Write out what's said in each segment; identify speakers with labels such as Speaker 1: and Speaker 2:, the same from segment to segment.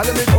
Speaker 1: Inna the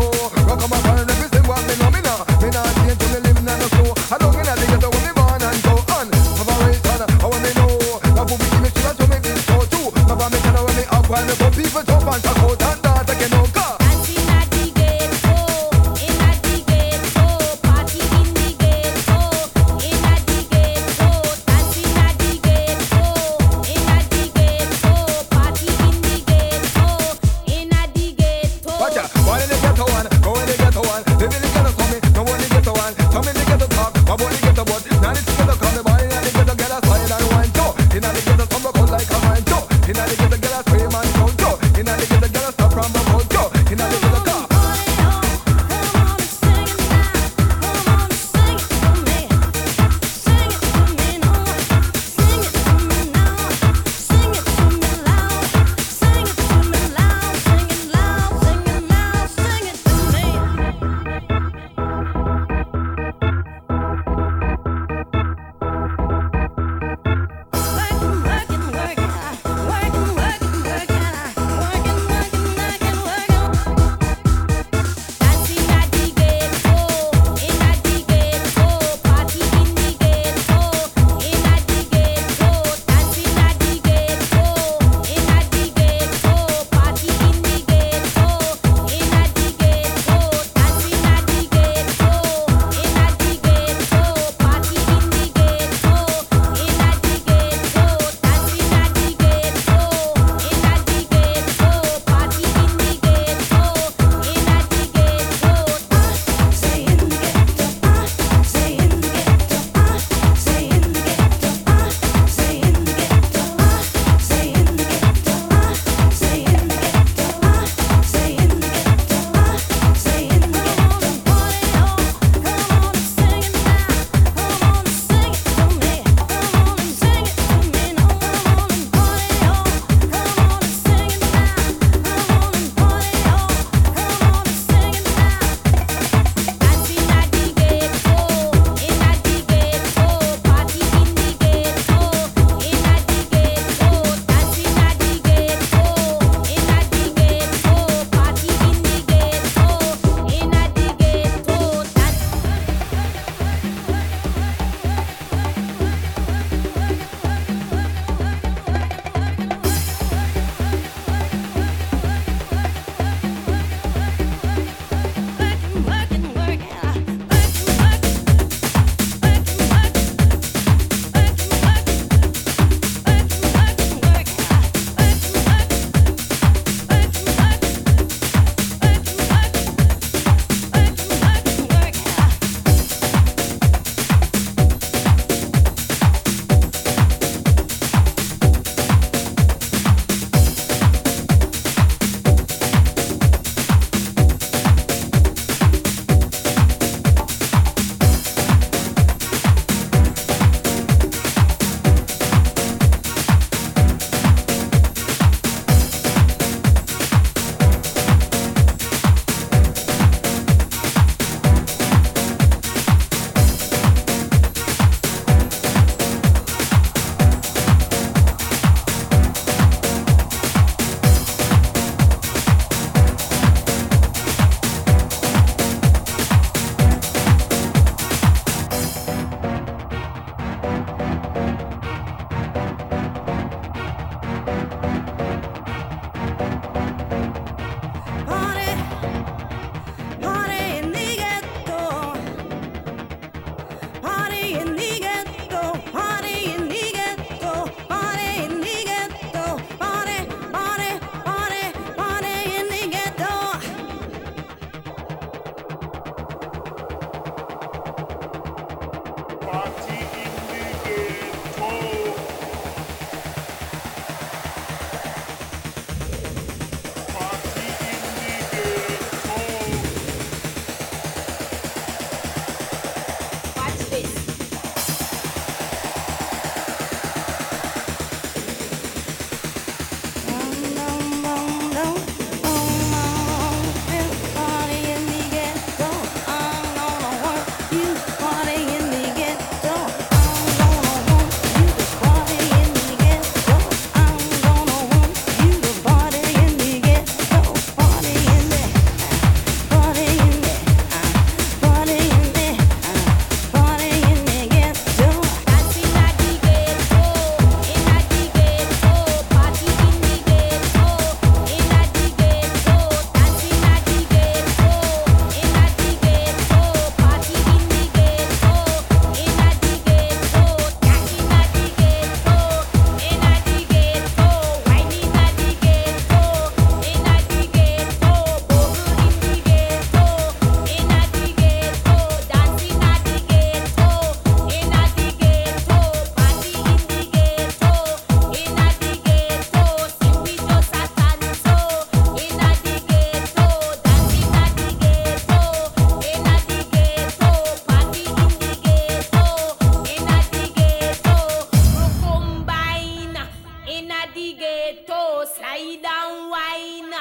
Speaker 2: ride and wine.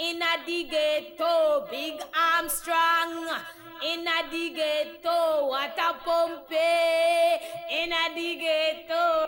Speaker 2: In a the ghetto, big Armstrong. In a the ghetto, what a pump. In a the ghetto.